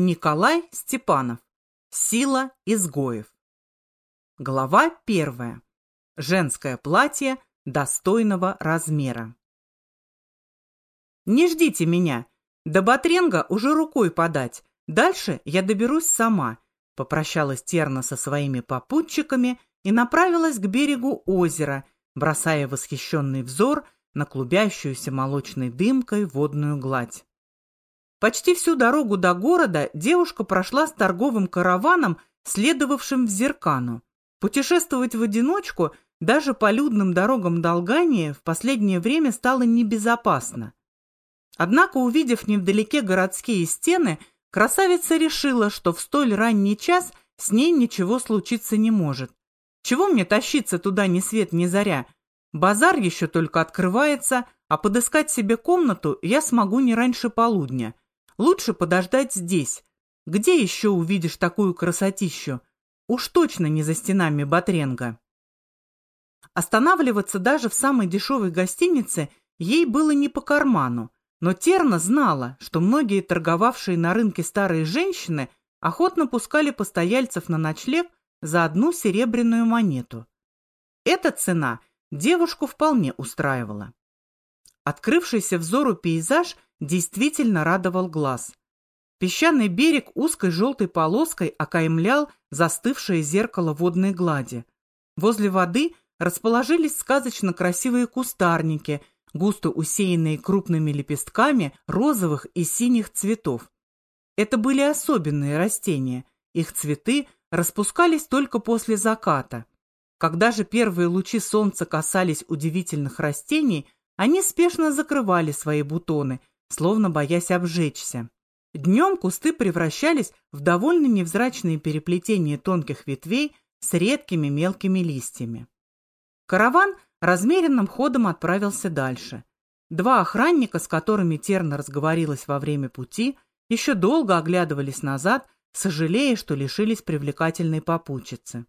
Николай Степанов. Сила изгоев. Глава первая. Женское платье достойного размера. Не ждите меня. До Батренга уже рукой подать. Дальше я доберусь сама. Попрощалась Терна со своими попутчиками и направилась к берегу озера, бросая восхищенный взор на клубящуюся молочной дымкой водную гладь. Почти всю дорогу до города девушка прошла с торговым караваном, следовавшим в Зеркану. Путешествовать в одиночку даже по людным дорогам Долгании в последнее время стало небезопасно. Однако, увидев невдалеке городские стены, красавица решила, что в столь ранний час с ней ничего случиться не может. Чего мне тащиться туда ни свет ни заря? Базар еще только открывается, а подыскать себе комнату я смогу не раньше полудня. Лучше подождать здесь. Где еще увидишь такую красотищу? Уж точно не за стенами Батренга. Останавливаться даже в самой дешевой гостинице ей было не по карману, но Терна знала, что многие торговавшие на рынке старые женщины охотно пускали постояльцев на ночлег за одну серебряную монету. Эта цена девушку вполне устраивала. Открывшийся взору пейзаж – действительно радовал глаз. Песчаный берег узкой желтой полоской окаймлял застывшее зеркало водной глади. Возле воды расположились сказочно красивые кустарники, густо усеянные крупными лепестками розовых и синих цветов. Это были особенные растения. Их цветы распускались только после заката. Когда же первые лучи солнца касались удивительных растений, они спешно закрывали свои бутоны, словно боясь обжечься. Днем кусты превращались в довольно невзрачные переплетения тонких ветвей с редкими мелкими листьями. Караван размеренным ходом отправился дальше. Два охранника, с которыми Терна разговорилась во время пути, еще долго оглядывались назад, сожалея, что лишились привлекательной попутчицы.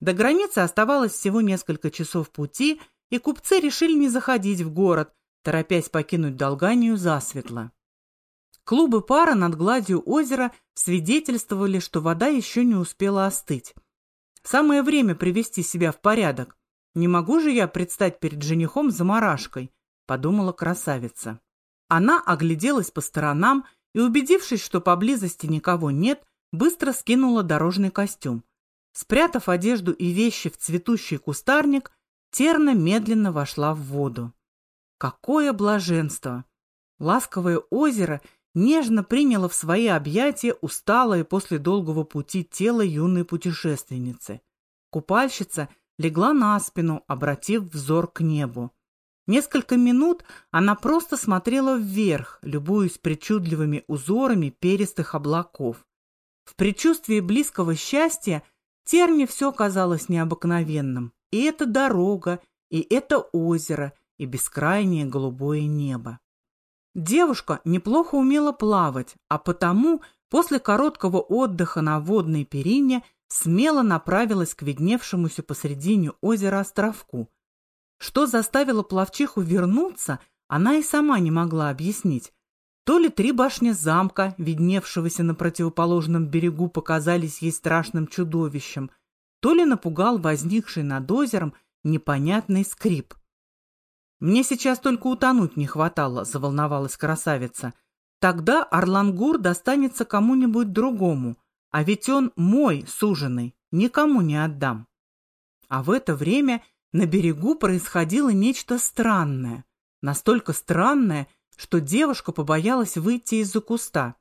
До границы оставалось всего несколько часов пути, и купцы решили не заходить в город, торопясь покинуть Долганию засветло. Клубы пара над гладью озера свидетельствовали, что вода еще не успела остыть. Самое время привести себя в порядок. Не могу же я предстать перед женихом заморашкой, подумала красавица. Она огляделась по сторонам и, убедившись, что поблизости никого нет, быстро скинула дорожный костюм. Спрятав одежду и вещи в цветущий кустарник, Терна медленно вошла в воду. Какое блаженство! Ласковое озеро нежно приняло в свои объятия усталое после долгого пути тело юной путешественницы. Купальщица легла на спину, обратив взор к небу. Несколько минут она просто смотрела вверх, любуясь причудливыми узорами перистых облаков. В предчувствии близкого счастья Терне все казалось необыкновенным. И эта дорога, и это озеро — и бескрайнее голубое небо. Девушка неплохо умела плавать, а потому после короткого отдыха на водной перине смело направилась к видневшемуся посредине озера островку. Что заставило пловчиху вернуться, она и сама не могла объяснить. То ли три башни замка, видневшегося на противоположном берегу, показались ей страшным чудовищем, то ли напугал возникший над озером непонятный скрип. «Мне сейчас только утонуть не хватало», — заволновалась красавица. «Тогда Орлангур достанется кому-нибудь другому, а ведь он мой, суженый, никому не отдам». А в это время на берегу происходило нечто странное. Настолько странное, что девушка побоялась выйти из-за куста.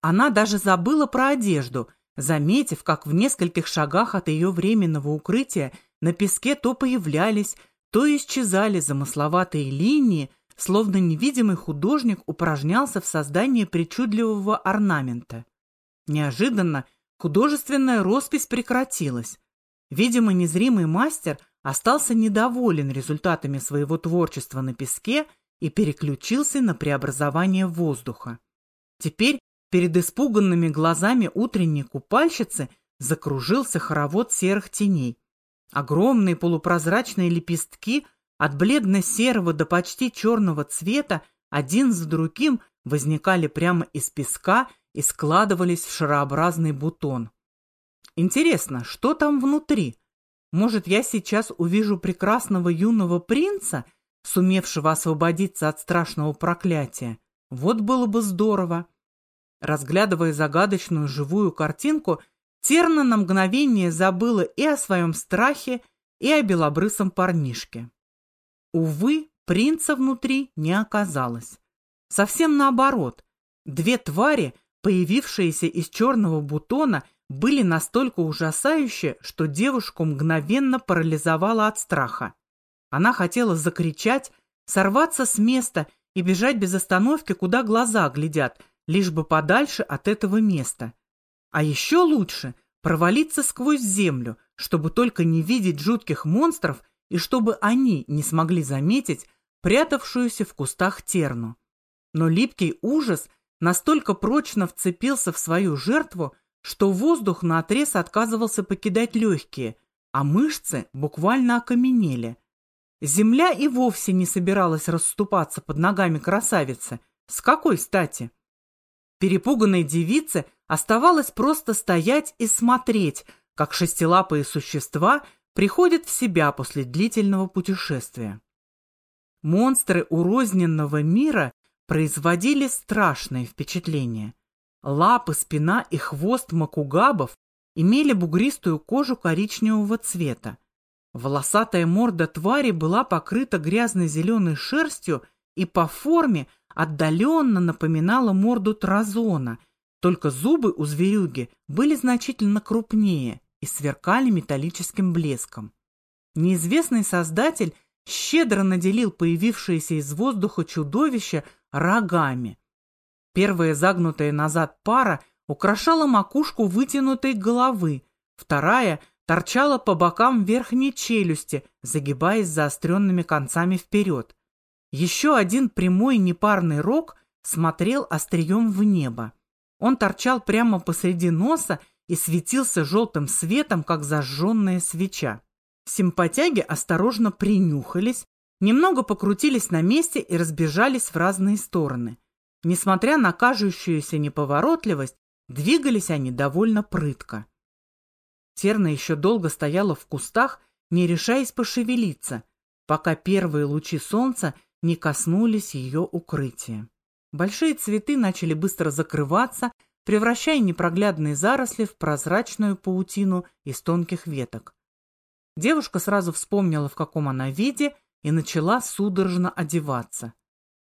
Она даже забыла про одежду, заметив, как в нескольких шагах от ее временного укрытия на песке то появлялись, то исчезали замысловатые линии, словно невидимый художник упражнялся в создании причудливого орнамента. Неожиданно художественная роспись прекратилась. Видимо, незримый мастер остался недоволен результатами своего творчества на песке и переключился на преобразование воздуха. Теперь перед испуганными глазами утренней купальщицы закружился хоровод серых теней. Огромные полупрозрачные лепестки от бледно-серого до почти черного цвета один за другим возникали прямо из песка и складывались в шарообразный бутон. Интересно, что там внутри? Может, я сейчас увижу прекрасного юного принца, сумевшего освободиться от страшного проклятия? Вот было бы здорово. Разглядывая загадочную живую картинку, Терна на мгновение забыла и о своем страхе, и о белобрысом парнишке. Увы, принца внутри не оказалось. Совсем наоборот. Две твари, появившиеся из черного бутона, были настолько ужасающие, что девушку мгновенно парализовала от страха. Она хотела закричать, сорваться с места и бежать без остановки, куда глаза глядят, лишь бы подальше от этого места. А еще лучше провалиться сквозь землю, чтобы только не видеть жутких монстров и чтобы они не смогли заметить прятавшуюся в кустах терну. Но липкий ужас настолько прочно вцепился в свою жертву, что воздух наотрез отказывался покидать легкие, а мышцы буквально окаменели. Земля и вовсе не собиралась расступаться под ногами красавицы. С какой стати? Перепуганной девице оставалось просто стоять и смотреть, как шестилапые существа приходят в себя после длительного путешествия. Монстры урозненного мира производили страшное впечатление. Лапы, спина и хвост макугабов имели бугристую кожу коричневого цвета. Волосатая морда твари была покрыта грязной зеленой шерстью и по форме отдаленно напоминала морду тразона, только зубы у зверюги были значительно крупнее и сверкали металлическим блеском. Неизвестный создатель щедро наделил появившееся из воздуха чудовище рогами. Первая загнутая назад пара украшала макушку вытянутой головы, вторая торчала по бокам верхней челюсти, загибаясь заостренными концами вперед. Еще один прямой непарный рог смотрел острием в небо. Он торчал прямо посреди носа и светился желтым светом, как зажженная свеча. Симпатяги осторожно принюхались, немного покрутились на месте и разбежались в разные стороны. Несмотря на кажущуюся неповоротливость, двигались они довольно прытко. Терна еще долго стояла в кустах, не решаясь пошевелиться, пока первые лучи солнца не коснулись ее укрытия. Большие цветы начали быстро закрываться, превращая непроглядные заросли в прозрачную паутину из тонких веток. Девушка сразу вспомнила, в каком она виде, и начала судорожно одеваться.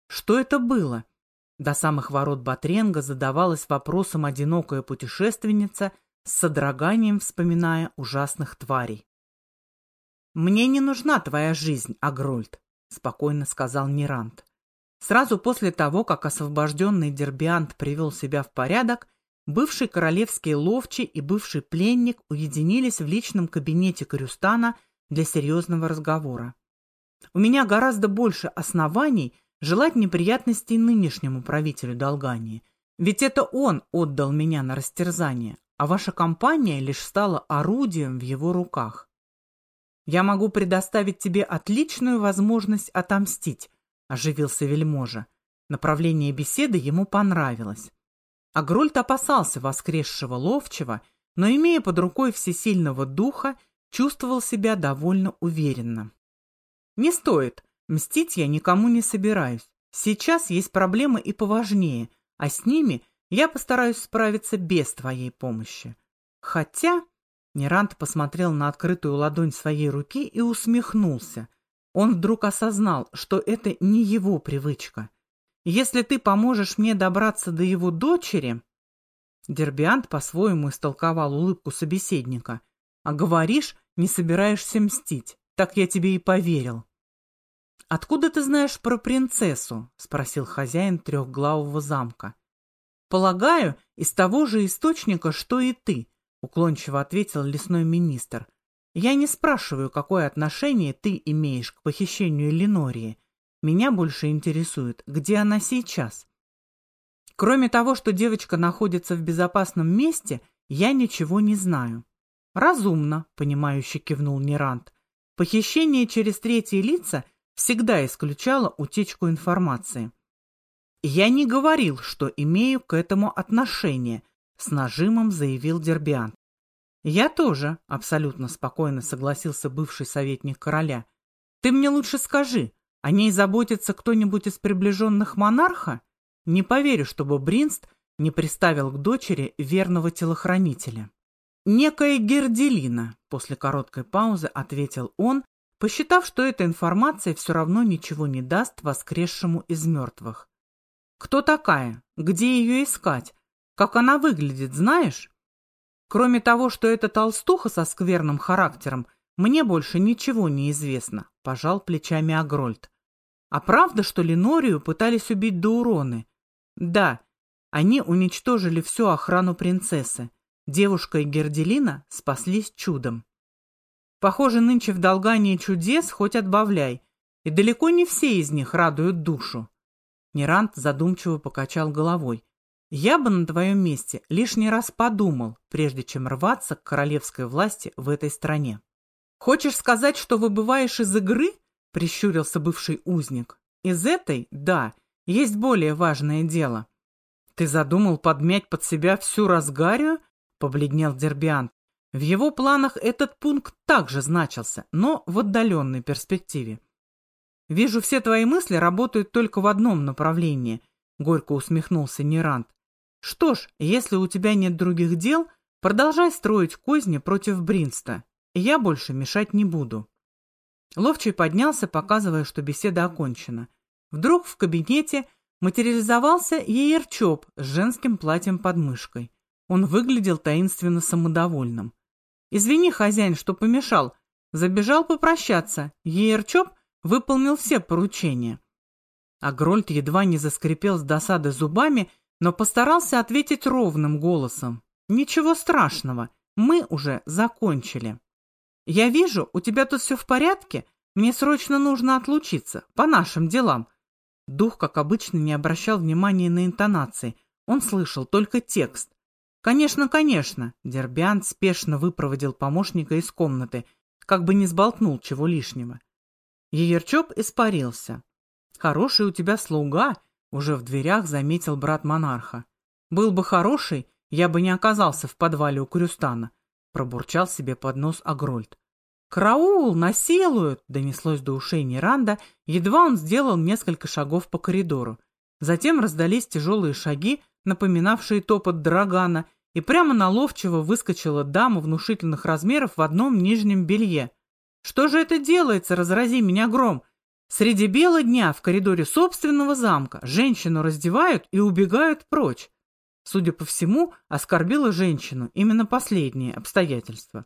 Что это было? До самых ворот Батренга задавалась вопросом одинокая путешественница с содроганием вспоминая ужасных тварей. «Мне не нужна твоя жизнь, Агрольд», спокойно сказал Нерант. Сразу после того, как освобожденный Дербиант привел себя в порядок, бывший королевский ловчий и бывший пленник уединились в личном кабинете Карюстана для серьезного разговора. У меня гораздо больше оснований желать неприятностей нынешнему правителю Долгании, ведь это он отдал меня на растерзание, а ваша компания лишь стала орудием в его руках. Я могу предоставить тебе отличную возможность отомстить, оживился вельможа. Направление беседы ему понравилось. Агрольд опасался воскресшего ловчего, но, имея под рукой всесильного духа, чувствовал себя довольно уверенно. «Не стоит. Мстить я никому не собираюсь. Сейчас есть проблемы и поважнее, а с ними я постараюсь справиться без твоей помощи. Хотя Нерант посмотрел на открытую ладонь своей руки и усмехнулся. Он вдруг осознал, что это не его привычка. «Если ты поможешь мне добраться до его дочери...» Дербиант по-своему истолковал улыбку собеседника. «А говоришь, не собираешься мстить. Так я тебе и поверил». «Откуда ты знаешь про принцессу?» — спросил хозяин трехглавого замка. «Полагаю, из того же источника, что и ты», уклончиво ответил лесной министр. Я не спрашиваю, какое отношение ты имеешь к похищению Ленории. Меня больше интересует, где она сейчас. Кроме того, что девочка находится в безопасном месте, я ничего не знаю. Разумно, понимающе кивнул Нерант. Похищение через третьи лица всегда исключало утечку информации. «Я не говорил, что имею к этому отношение», — с нажимом заявил Дербиан. «Я тоже», — абсолютно спокойно согласился бывший советник короля. «Ты мне лучше скажи, о ней заботится кто-нибудь из приближенных монарха? Не поверю, чтобы Бринст не приставил к дочери верного телохранителя». «Некая Герделина», — после короткой паузы ответил он, посчитав, что эта информация все равно ничего не даст воскресшему из мертвых. «Кто такая? Где ее искать? Как она выглядит, знаешь?» Кроме того, что это толстуха со скверным характером, мне больше ничего не известно, пожал плечами Агрольд. А правда, что Ленорию пытались убить до уроны? Да, они уничтожили всю охрану принцессы. Девушка и Герделина спаслись чудом. Похоже, нынче в долгании чудес хоть отбавляй, и далеко не все из них радуют душу. Нерант задумчиво покачал головой. Я бы на твоем месте лишний раз подумал, прежде чем рваться к королевской власти в этой стране. Хочешь сказать, что выбываешь из игры? Прищурился бывший узник. Из этой, да, есть более важное дело. Ты задумал подмять под себя всю разгарию? Побледнел Дербиан. В его планах этот пункт также значился, но в отдаленной перспективе. «Вижу, все твои мысли работают только в одном направлении», — горько усмехнулся Нерант. Что ж, если у тебя нет других дел, продолжай строить козни против Бринста. Я больше мешать не буду. Ловчий поднялся, показывая, что беседа окончена. Вдруг в кабинете материализовался Еерчоп с женским платьем под мышкой. Он выглядел таинственно самодовольным. «Извини, хозяин, что помешал. Забежал попрощаться. Еерчоп выполнил все поручения». А Грольд едва не заскрипел с досады зубами но постарался ответить ровным голосом. «Ничего страшного, мы уже закончили. Я вижу, у тебя тут все в порядке, мне срочно нужно отлучиться, по нашим делам». Дух, как обычно, не обращал внимания на интонации, он слышал только текст. «Конечно, конечно», — Дербиан спешно выпроводил помощника из комнаты, как бы не сболтнул чего лишнего. Еерчоп испарился. «Хороший у тебя слуга», уже в дверях заметил брат монарха. «Был бы хороший, я бы не оказался в подвале у Крюстана», пробурчал себе под нос Агрольд. «Караул! Насилуют!» — донеслось до ушей Неранда, едва он сделал несколько шагов по коридору. Затем раздались тяжелые шаги, напоминавшие топот драгана, и прямо на ловчего выскочила дама внушительных размеров в одном нижнем белье. «Что же это делается, разрази меня гром?» Среди бела дня в коридоре собственного замка женщину раздевают и убегают прочь. Судя по всему, оскорбила женщину именно последнее обстоятельство.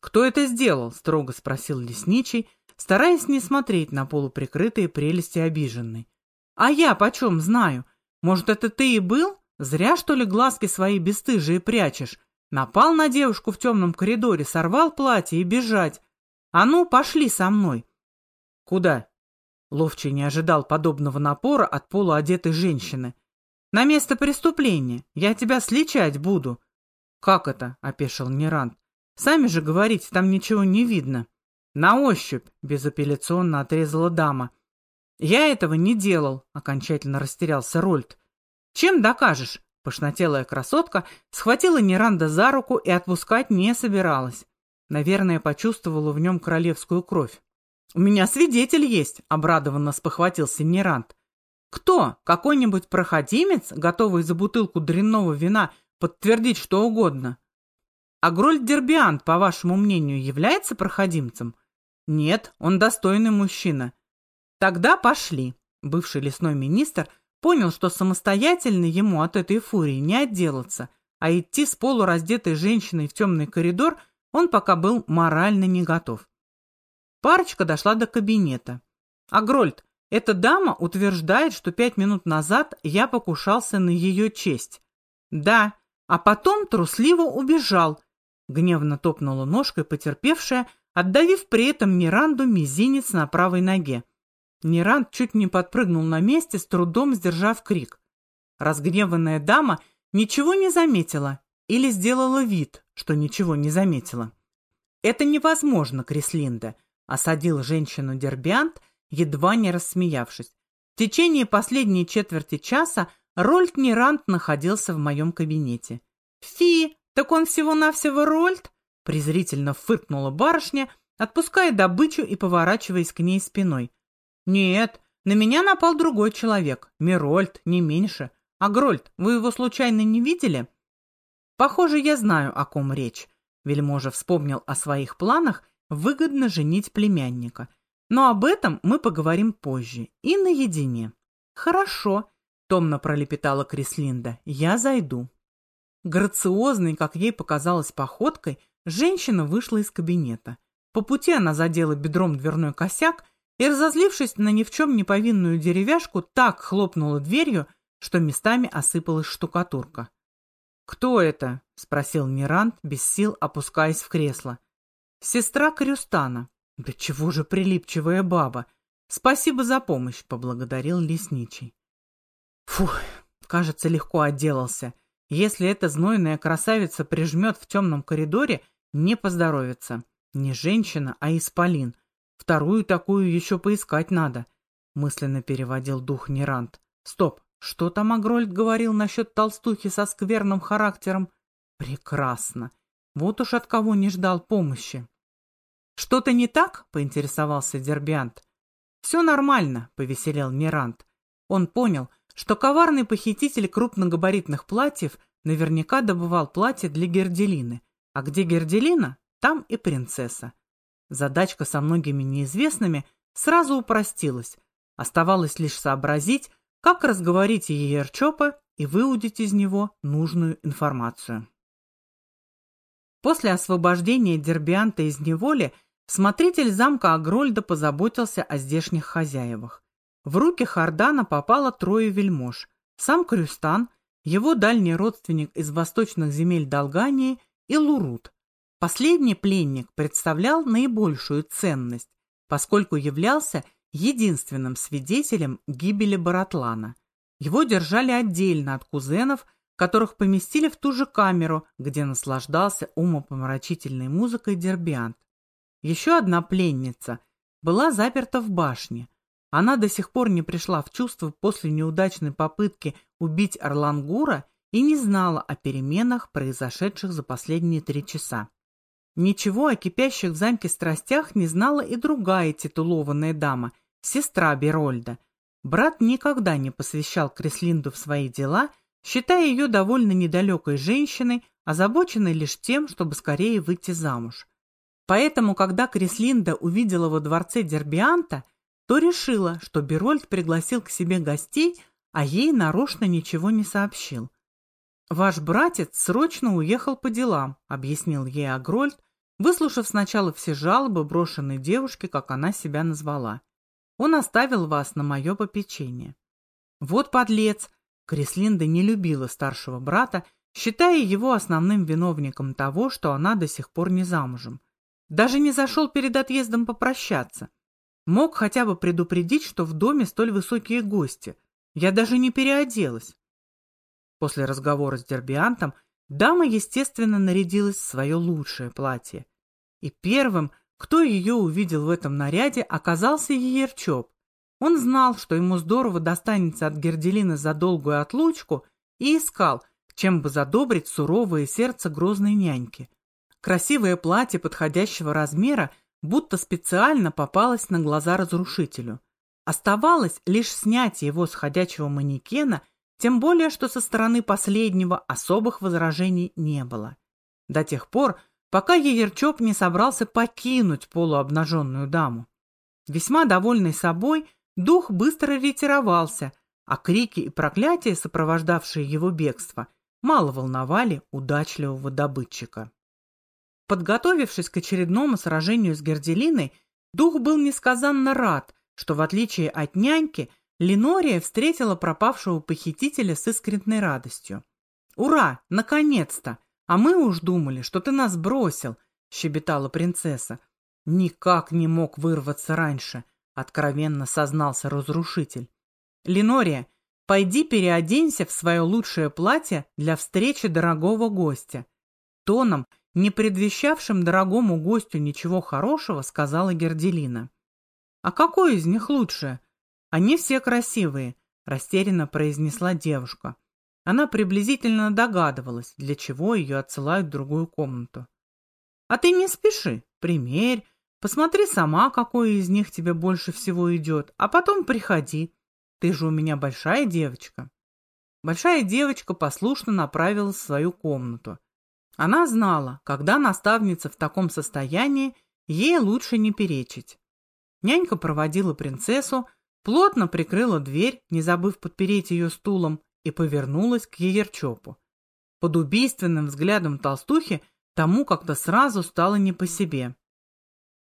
«Кто это сделал?» – строго спросил лесничий, стараясь не смотреть на полуприкрытые прелести обиженной. «А я почем знаю? Может, это ты и был? Зря, что ли, глазки свои бесстыжие прячешь? Напал на девушку в темном коридоре, сорвал платье и бежать. А ну, пошли со мной!» «Куда?» Ловчий не ожидал подобного напора от полуодетой женщины. «На место преступления. Я тебя сличать буду». «Как это?» — опешил Нерант. «Сами же говорите, там ничего не видно». «На ощупь», — безапелляционно отрезала дама. «Я этого не делал», — окончательно растерялся Рольд. «Чем докажешь?» — пошнотелая красотка схватила Неранда за руку и отпускать не собиралась. Наверное, почувствовала в нем королевскую кровь. «У меня свидетель есть», — обрадованно спохватился Нерант. «Кто? Какой-нибудь проходимец, готовый за бутылку дрянного вина подтвердить что угодно?» «А Грольд Дербиант, по вашему мнению, является проходимцем?» «Нет, он достойный мужчина». «Тогда пошли». Бывший лесной министр понял, что самостоятельно ему от этой фурии не отделаться, а идти с полураздетой женщиной в темный коридор он пока был морально не готов. Парочка дошла до кабинета. «Агрольд, эта дама утверждает, что пять минут назад я покушался на ее честь». «Да, а потом трусливо убежал», — гневно топнула ножкой потерпевшая, отдавив при этом Миранду мизинец на правой ноге. Неранд чуть не подпрыгнул на месте, с трудом сдержав крик. Разгневанная дама ничего не заметила или сделала вид, что ничего не заметила. «Это невозможно, Крислинда», Осадил женщину Дербиант, едва не рассмеявшись. течение последней четверти часа Рольд Нерант находился в моем кабинете. «Фи, так он всего-навсего Рольд?» презрительно фыркнула барышня, отпуская добычу и поворачиваясь к ней спиной. «Нет, на меня напал другой человек, Мирольд, не меньше. А Грольд, вы его случайно не видели?» «Похоже, я знаю, о ком речь». Вельможа вспомнил о своих планах выгодно женить племянника. Но об этом мы поговорим позже и наедине. «Хорошо», — томно пролепетала Крислинда, — «я зайду». Грациозной, как ей показалось походкой, женщина вышла из кабинета. По пути она задела бедром дверной косяк и, разозлившись на ни в чем не повинную деревяшку, так хлопнула дверью, что местами осыпалась штукатурка. «Кто это?» — спросил Мирант, без сил опускаясь в кресло. «Сестра Крюстана». «Да чего же прилипчивая баба!» «Спасибо за помощь», — поблагодарил лесничий. Фух, кажется, легко отделался. Если эта знойная красавица прижмет в темном коридоре, не поздоровится. Не женщина, а исполин. Вторую такую еще поискать надо. Мысленно переводил дух Нерант. Стоп, что там Агрольд говорил насчет толстухи со скверным характером? Прекрасно. Вот уж от кого не ждал помощи. «Что-то не так?» — поинтересовался Дербиант. «Все нормально», — повеселел Нерант. Он понял, что коварный похититель крупногабаритных платьев наверняка добывал платье для Герделины. А где Герделина, там и принцесса. Задачка со многими неизвестными сразу упростилась. Оставалось лишь сообразить, как разговорить Еерчопа и выудить из него нужную информацию. После освобождения Дербианта из неволи смотритель замка Агрольда позаботился о здешних хозяевах. В руки Хардана попало трое вельмож. Сам Крюстан, его дальний родственник из восточных земель Долгании и Лурут. Последний пленник представлял наибольшую ценность, поскольку являлся единственным свидетелем гибели Баратлана. Его держали отдельно от кузенов, которых поместили в ту же камеру, где наслаждался умопомрачительной музыкой Дербиант. Еще одна пленница была заперта в башне. Она до сих пор не пришла в чувство после неудачной попытки убить Орлангура и не знала о переменах, произошедших за последние три часа. Ничего о кипящих в замке страстях не знала и другая титулованная дама, сестра Берольда. Брат никогда не посвящал Креслинду в свои дела, считая ее довольно недалекой женщиной, озабоченной лишь тем, чтобы скорее выйти замуж. Поэтому, когда Креслинда увидела во дворце Дербианта, то решила, что Берольд пригласил к себе гостей, а ей нарочно ничего не сообщил. «Ваш братец срочно уехал по делам», — объяснил ей Агрольд, выслушав сначала все жалобы брошенной девушки, как она себя назвала. Он оставил вас на мое попечение. Вот подлец! Креслинда не любила старшего брата, считая его основным виновником того, что она до сих пор не замужем. Даже не зашел перед отъездом попрощаться. Мог хотя бы предупредить, что в доме столь высокие гости. Я даже не переоделась. После разговора с Дербиантом Дама, естественно, нарядилась в свое лучшее платье. И первым, кто ее увидел в этом наряде, оказался Еерчоп. Он знал, что ему здорово достанется от Герделины за долгую отлучку, и искал, чем бы задобрить суровое сердце грозной няньки. Красивое платье подходящего размера будто специально попалось на глаза разрушителю. Оставалось лишь снять его с ходячего манекена тем более, что со стороны последнего особых возражений не было. До тех пор, пока Еерчоп не собрался покинуть полуобнаженную даму. Весьма довольный собой, дух быстро ретировался, а крики и проклятия, сопровождавшие его бегство, мало волновали удачливого добытчика. Подготовившись к очередному сражению с Герделиной, дух был несказанно рад, что, в отличие от няньки, Ленория встретила пропавшего похитителя с искренней радостью. «Ура! Наконец-то! А мы уж думали, что ты нас бросил!» — щебетала принцесса. «Никак не мог вырваться раньше», — откровенно сознался разрушитель. «Ленория, пойди переоденься в свое лучшее платье для встречи дорогого гостя». Тоном, не предвещавшим дорогому гостю ничего хорошего, сказала Герделина. «А какое из них лучшее?» Они все красивые, растерянно произнесла девушка. Она приблизительно догадывалась, для чего ее отсылают в другую комнату. А ты не спеши, примерь, посмотри сама, какой из них тебе больше всего идет, а потом приходи. Ты же у меня большая девочка. Большая девочка послушно направилась в свою комнату. Она знала, когда наставница в таком состоянии, ей лучше не перечить. Нянька проводила принцессу, плотно прикрыла дверь, не забыв подпереть ее стулом, и повернулась к Еерчопу. Под убийственным взглядом толстухи тому как-то сразу стало не по себе.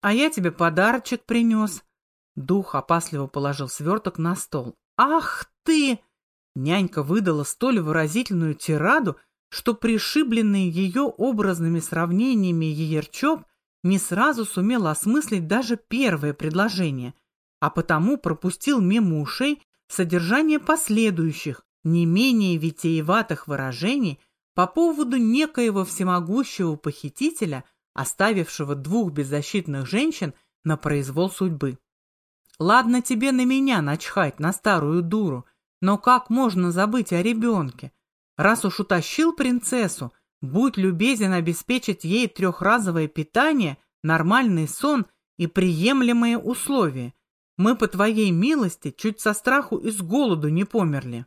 «А я тебе подарочек принес». Дух опасливо положил сверток на стол. «Ах ты!» Нянька выдала столь выразительную тираду, что пришибленный ее образными сравнениями Еерчоп не сразу сумел осмыслить даже первое предложение, а потому пропустил мимо ушей содержание последующих, не менее витиеватых выражений по поводу некоего всемогущего похитителя, оставившего двух беззащитных женщин на произвол судьбы. Ладно тебе на меня начхать, на старую дуру, но как можно забыть о ребенке? Раз уж утащил принцессу, будь любезен обеспечить ей трехразовое питание, нормальный сон и приемлемые условия. Мы, по твоей милости, чуть со страху и с голоду не померли.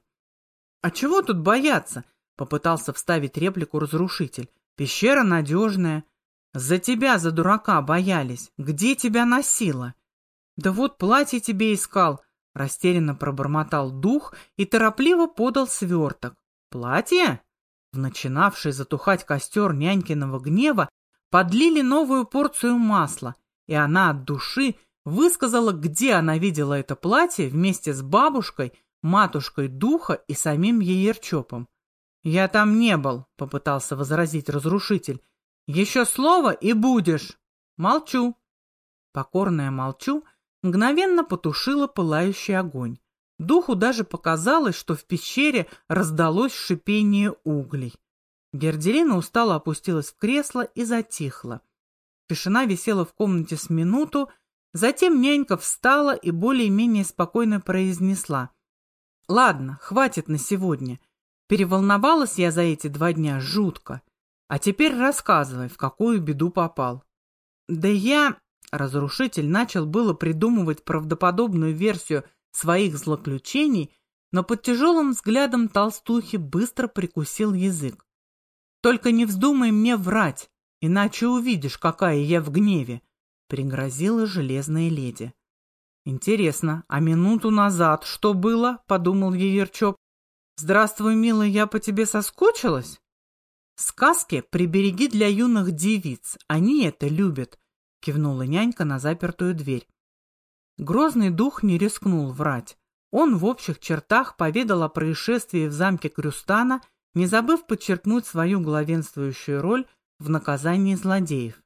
«А чего тут бояться?» — попытался вставить реплику разрушитель. «Пещера надежная. За тебя, за дурака, боялись. Где тебя носило?» «Да вот платье тебе искал», — растерянно пробормотал дух и торопливо подал сверток. «Платье?» В начинавший затухать костер нянькиного гнева подлили новую порцию масла, и она от души высказала, где она видела это платье вместе с бабушкой, матушкой духа и самим Еерчопом. «Я там не был», — попытался возразить разрушитель. «Еще слово и будешь». «Молчу». Покорная молчу мгновенно потушила пылающий огонь. Духу даже показалось, что в пещере раздалось шипение углей. Герделина устало опустилась в кресло и затихла. Тишина висела в комнате с минуту, затем нянька встала и более-менее спокойно произнесла. Ладно, хватит на сегодня. Переволновалась я за эти два дня жутко. А теперь рассказывай, в какую беду попал. Да я... Разрушитель начал было придумывать правдоподобную версию своих злоключений, но под тяжелым взглядом толстухи быстро прикусил язык. «Только не вздумай мне врать, иначе увидишь, какая я в гневе», — пригрозила железная леди. «Интересно, а минуту назад что было?» — подумал Еерчоп. «Здравствуй, милая, я по тебе соскучилась?» «Сказки прибереги для юных девиц, они это любят», — кивнула нянька на запертую дверь. Грозный дух не рискнул врать. Он в общих чертах поведал о происшествии в замке Крюстана, не забыв подчеркнуть свою главенствующую роль в наказании злодеев.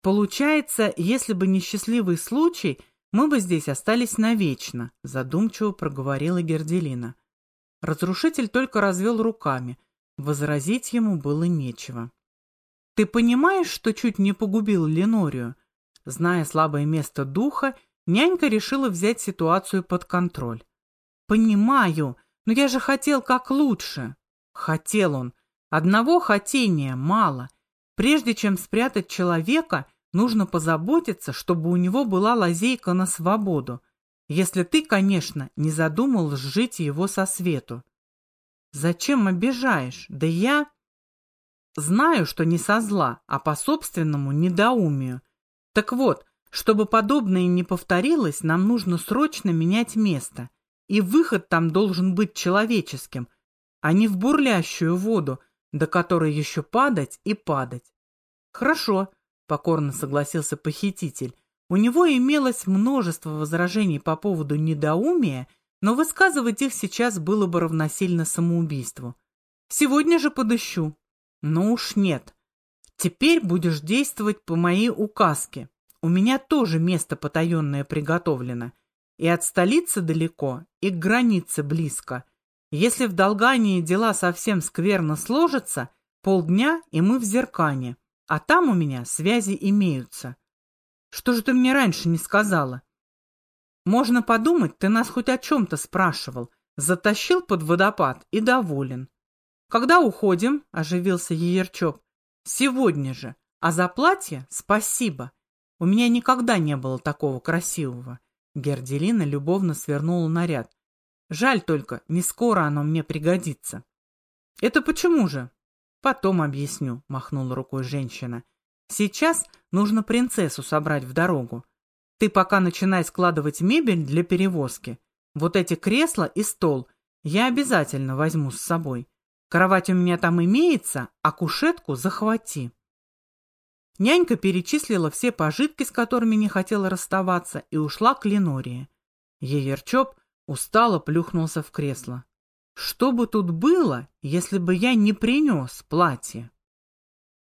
Получается, если бы не счастливый случай, мы бы здесь остались навечно, задумчиво проговорила Герделина. Разрушитель только развел руками. Возразить ему было нечего. Ты понимаешь, что чуть не погубил Ленорию? Зная слабое место духа, нянька решила взять ситуацию под контроль. Понимаю, но я же хотел как лучше. Хотел он. Одного хотения мало. Прежде чем спрятать человека, Нужно позаботиться, чтобы у него была лазейка на свободу, если ты, конечно, не задумал сжить его со свету. Зачем обижаешь? Да я... Знаю, что не со зла, а по собственному недоумию. Так вот, чтобы подобное не повторилось, нам нужно срочно менять место. И выход там должен быть человеческим, а не в бурлящую воду, до которой еще падать и падать. Хорошо, покорно согласился похититель. У него имелось множество возражений по поводу недоумия, но высказывать их сейчас было бы равносильно самоубийству. Сегодня же подыщу. Ну уж нет. Теперь будешь действовать по моей указке. У меня тоже место потаенное приготовлено. И от столицы далеко, и к границе близко. Если в Долгании дела совсем скверно сложатся, полдня, и мы в Зеркане. А там у меня связи имеются. Что же ты мне раньше не сказала? Можно подумать, ты нас хоть о чем-то спрашивал. Затащил под водопад и доволен. Когда уходим, оживился Еерчоп. Сегодня же. А за платье спасибо. У меня никогда не было такого красивого. Герделина любовно свернула наряд. Жаль только, не скоро оно мне пригодится. Это почему же? Потом объясню, махнула рукой женщина. Сейчас нужно принцессу собрать в дорогу. Ты пока начинай складывать мебель для перевозки. Вот эти кресла и стол я обязательно возьму с собой. Кровать у меня там имеется, а кушетку захвати. Нянька перечислила все пожитки, с которыми не хотела расставаться, и ушла к Ленории. Еверчоп устало плюхнулся в кресло. Что бы тут было, если бы я не принес платье?